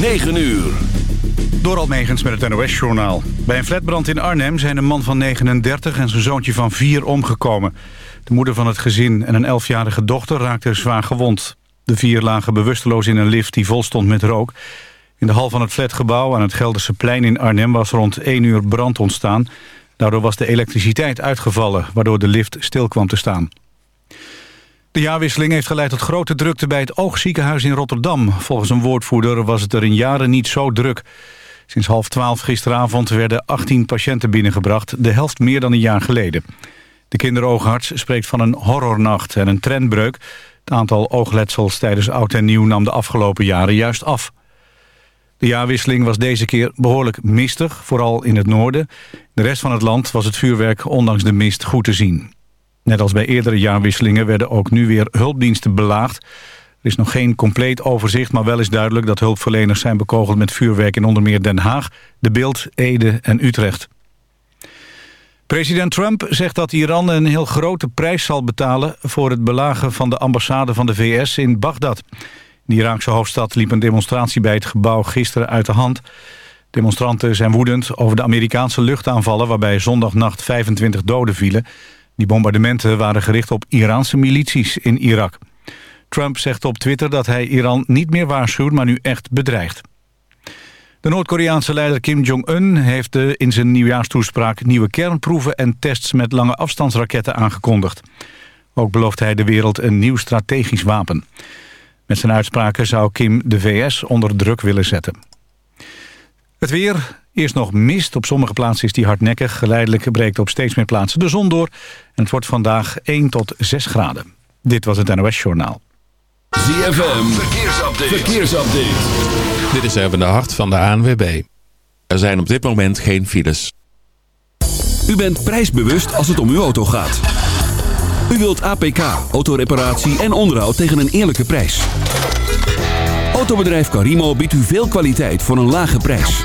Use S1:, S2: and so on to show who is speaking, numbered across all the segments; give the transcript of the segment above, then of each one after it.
S1: 9 uur.
S2: Door Almegens met het NOS-journaal. Bij een flatbrand in Arnhem zijn een man van 39 en zijn zoontje van 4 omgekomen. De moeder van het gezin en een 11-jarige dochter raakten zwaar gewond. De vier lagen bewusteloos in een lift die vol stond met rook. In de hal van het flatgebouw aan het Gelderse plein in Arnhem was rond 1 uur brand ontstaan. Daardoor was de elektriciteit uitgevallen, waardoor de lift stil kwam te staan. De jaarwisseling heeft geleid tot grote drukte bij het Oogziekenhuis in Rotterdam. Volgens een woordvoerder was het er in jaren niet zo druk. Sinds half twaalf gisteravond werden 18 patiënten binnengebracht, de helft meer dan een jaar geleden. De kinderoogarts spreekt van een horrornacht en een trendbreuk. Het aantal oogletsels tijdens oud en nieuw nam de afgelopen jaren juist af. De jaarwisseling was deze keer behoorlijk mistig, vooral in het noorden. De rest van het land was het vuurwerk ondanks de mist goed te zien. Net als bij eerdere jaarwisselingen werden ook nu weer hulpdiensten belaagd. Er is nog geen compleet overzicht, maar wel is duidelijk dat hulpverleners zijn bekogeld met vuurwerk in onder meer Den Haag, De Beeld, Ede en Utrecht. President Trump zegt dat Iran een heel grote prijs zal betalen voor het belagen van de ambassade van de VS in Bagdad. In de Iraakse hoofdstad liep een demonstratie bij het gebouw gisteren uit de hand. Demonstranten zijn woedend over de Amerikaanse luchtaanvallen waarbij zondagnacht 25 doden vielen. Die bombardementen waren gericht op Iraanse milities in Irak. Trump zegt op Twitter dat hij Iran niet meer waarschuwt, maar nu echt bedreigt. De Noord-Koreaanse leider Kim Jong-un heeft in zijn nieuwjaarstoespraak... nieuwe kernproeven en tests met lange afstandsraketten aangekondigd. Ook belooft hij de wereld een nieuw strategisch wapen. Met zijn uitspraken zou Kim de VS onder druk willen zetten. Het weer, eerst nog mist. Op sommige plaatsen is die hardnekkig. Geleidelijk breekt op steeds meer plaatsen de zon door. En het wordt vandaag 1 tot 6 graden. Dit was het NOS Journaal.
S1: ZFM, verkeersupdate. verkeersupdate.
S3: Dit is even de hart van de ANWB. Er zijn op dit moment geen files.
S1: U bent prijsbewust als het om uw auto gaat. U wilt APK, autoreparatie en onderhoud tegen een eerlijke prijs. Autobedrijf Carimo biedt u veel kwaliteit voor een lage prijs.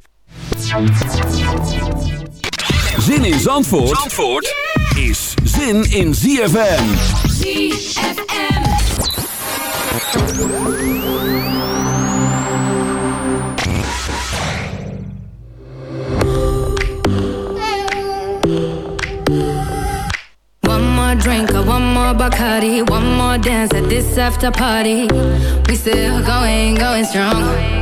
S1: Zin in Zandvoort, Zandvoort is zin in ZFM.
S4: ZFM.
S5: One more drink, or one more Bacardi, one more dance at this after party. We still going, going strong.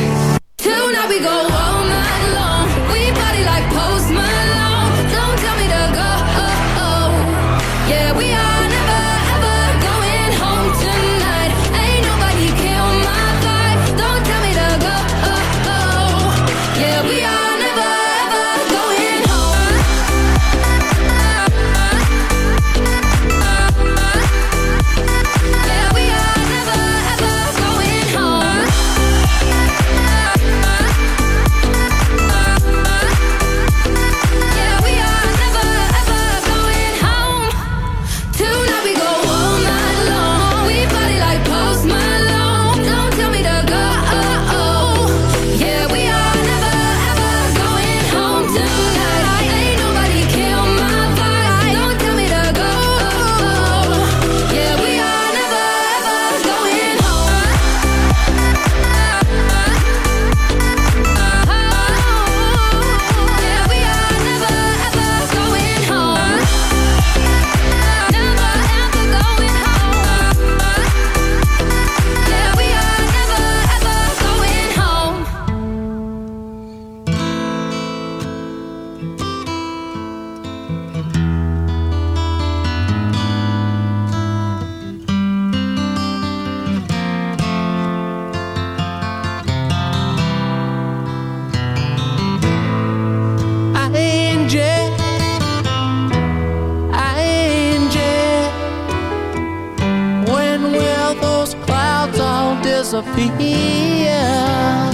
S1: disappear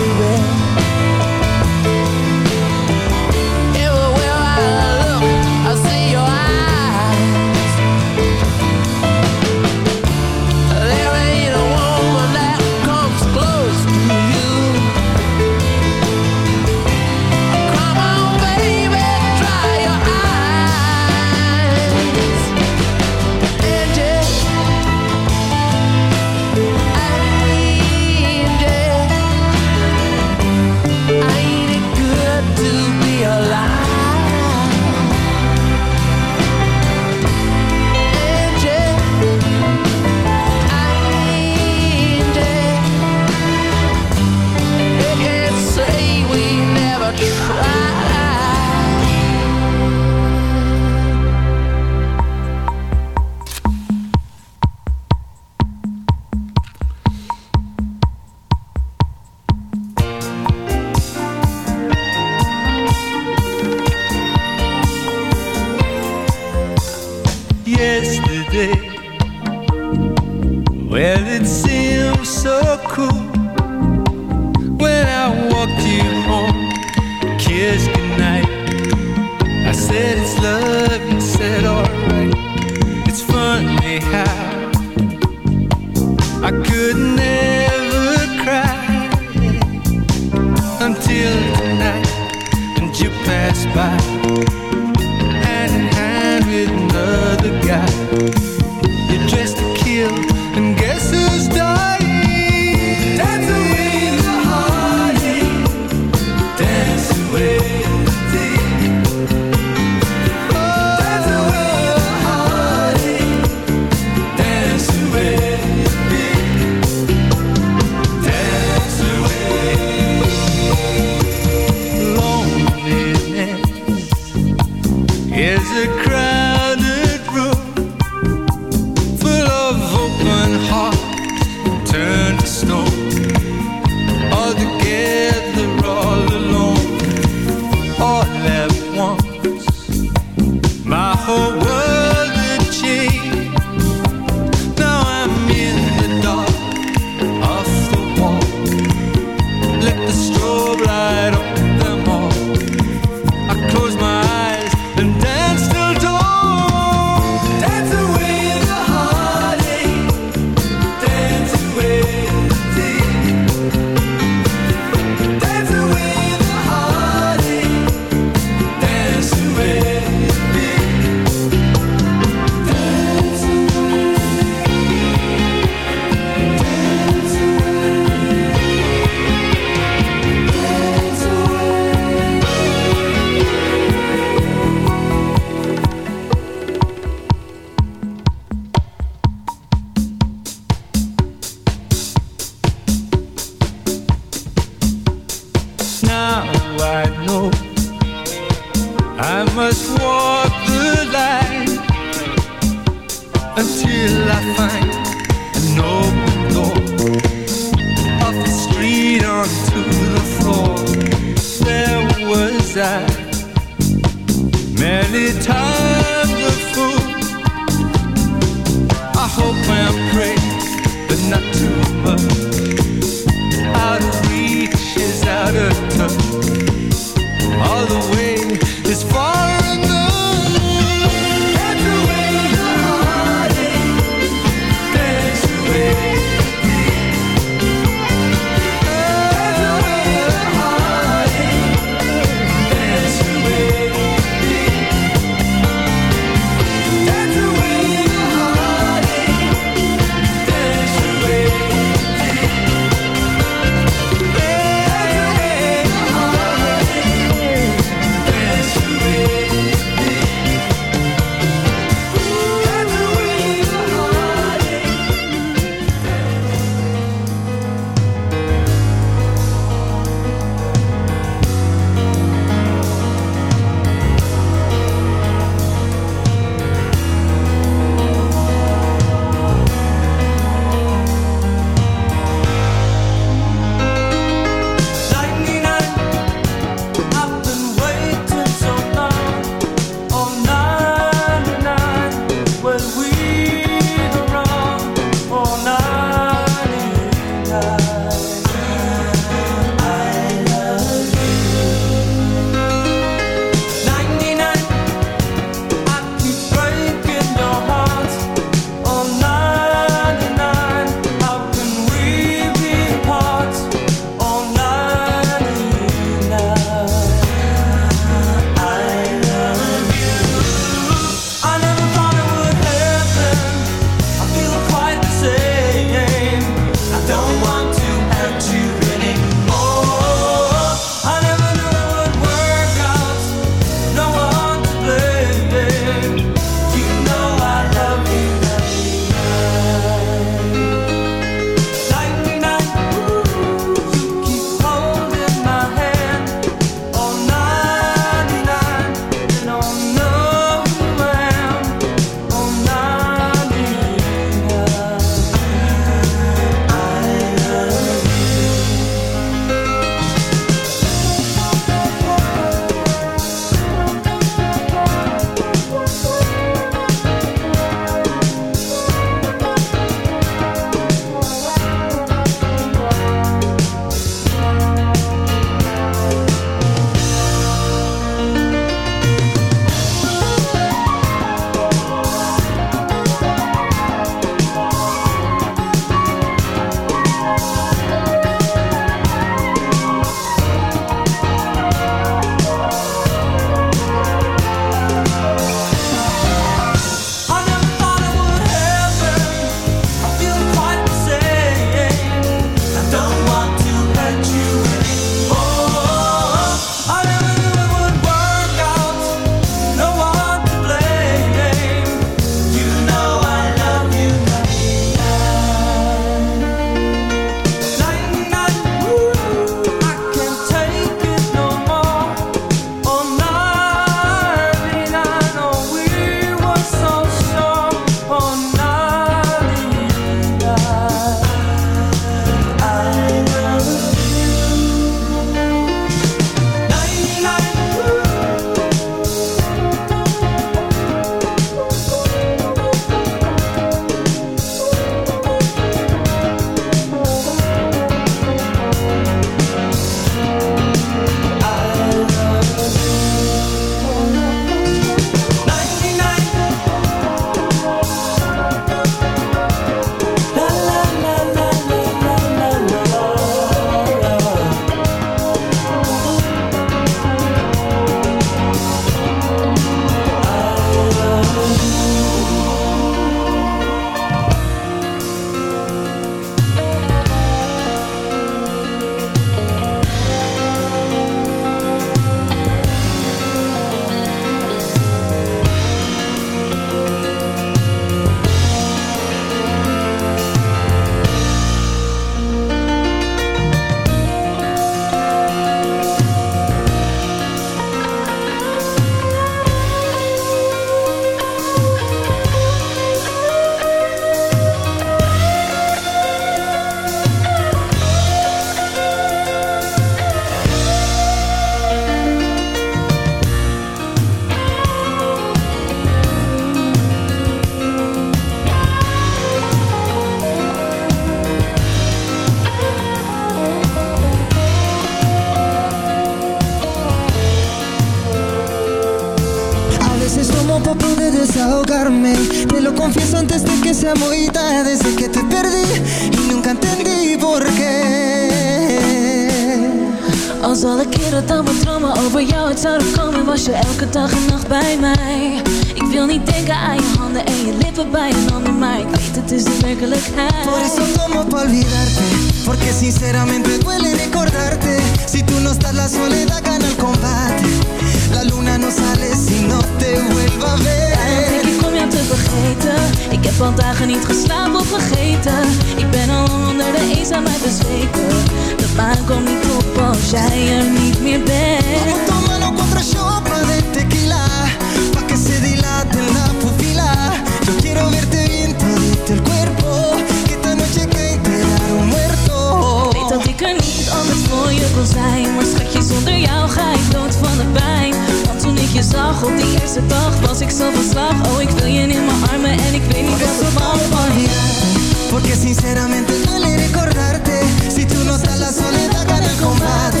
S6: sinceramente duele recordarte. Si tú no estás la soledad gana el combate.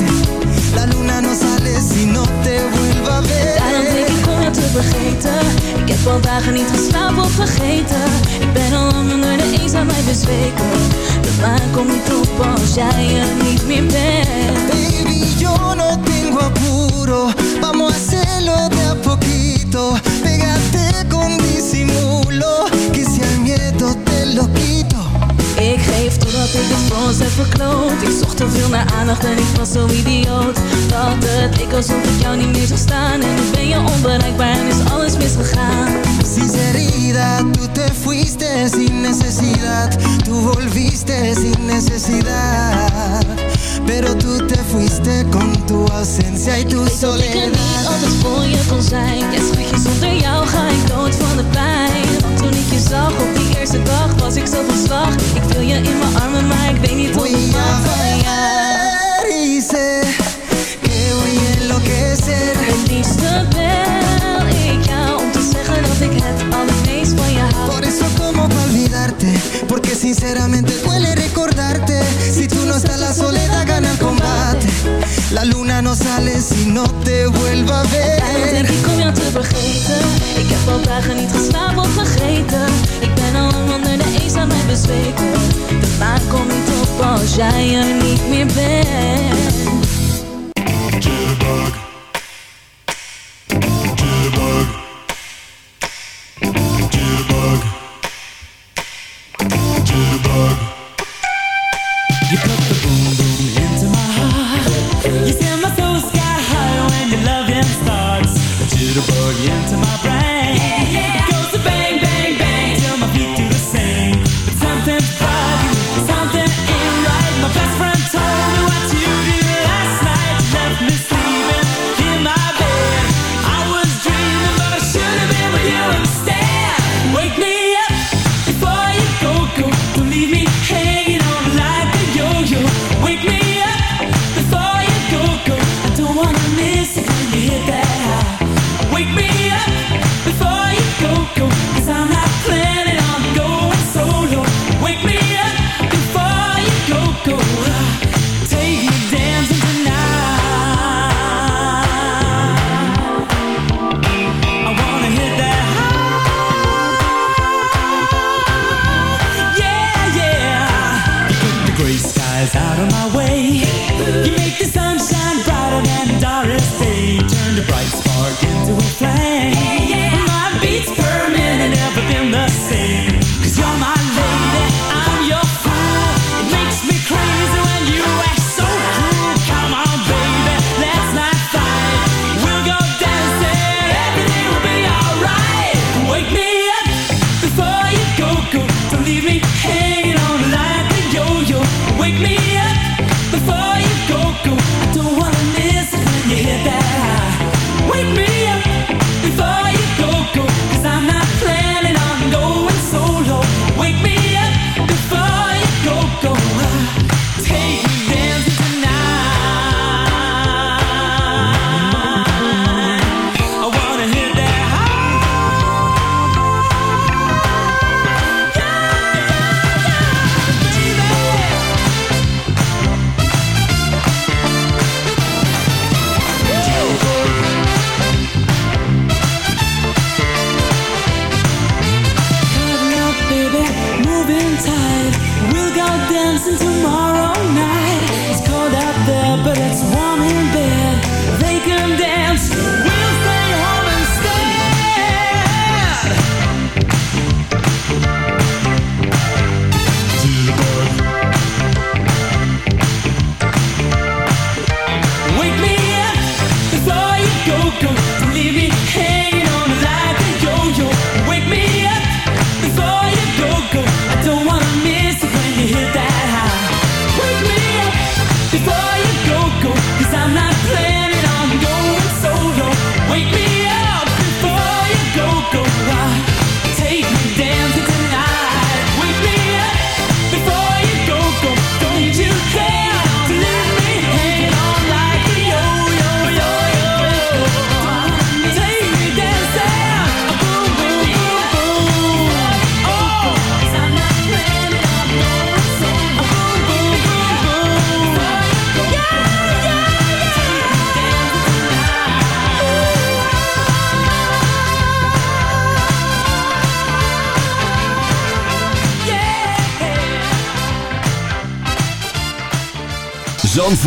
S6: La luna no sale si no te vuelva a ver.
S7: Daarom denk ik om jou te vergeten. Ik heb al dagen niet geslapen of vergeten. Ik ben al lang onder de eenzaamheid bezweken. De maan komt niet op als jij er niet meer bent.
S6: Baby, yo no tengo apuro. Vamos a hacerlo de a poquito. Pégate con disimulo. Que si al miedo te lo quito
S7: Ik geef totdat ik het voor ons heb verkloot. Ik zocht te veel naar aandacht en ik was zo idioot. Dat het ik alsof ik jou niet meer zag staan. En nu ben je onbereikbaar en is alles misgegaan.
S6: Sinceridad, tú te fuiste sin necesidad. Tú volviste sin necesidad Pero tú te fuiste con tu ausencia y tu
S7: Ik dat ik er niet
S6: soledad.
S7: altijd voor je kon zijn. Ja schatje, zonder jou ga ik dood van de pijn. Want toen ik je zag op die eerste dag was ik zo van slag. Ik wil je in mijn armen, maar ik weet niet hoe ik mag van jou
S6: que voy a enloquecer.
S7: Het liefste bel ik jou om te zeggen dat ik het allermeest van je hou.
S6: Por eso como pa olvidarte? Porque sinceramente duele recordarte no estás la soledad gana el combate. La luna no sale si no te vuelva a
S7: Daarom denk
S6: ver
S7: ik om jou te vergeten. Ik heb al dagen niet geslapen of vergeten. Ik ben al lang onder de eenzaamheid bezweken. De maan komt niet op als jij er niet meer bent.
S8: Jitterbug.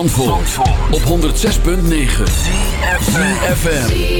S9: Op 106.9 CFFM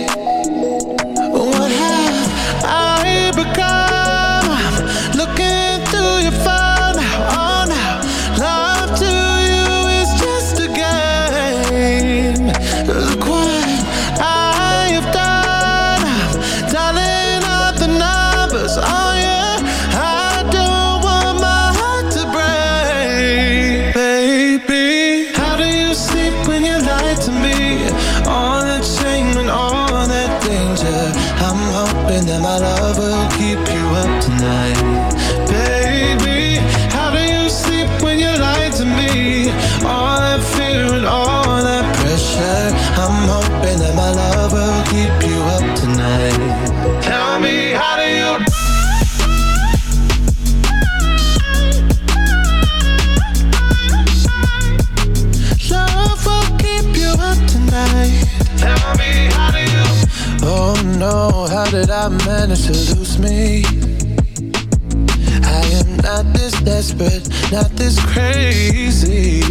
S10: but not this crazy.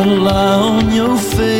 S11: umbrella on your
S1: face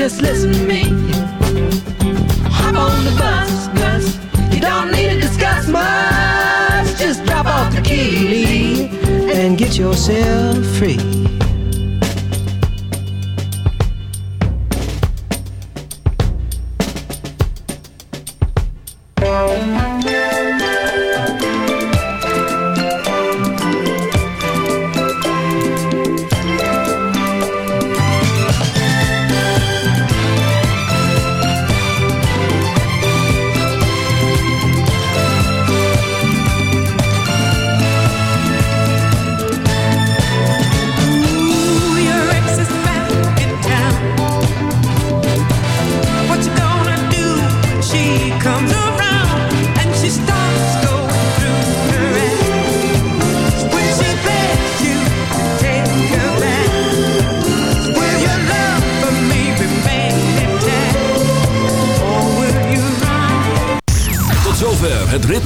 S1: Just listen to me. Hop on the bus, Gus. You don't need to discuss much. Just drop off the key, and get yourself free.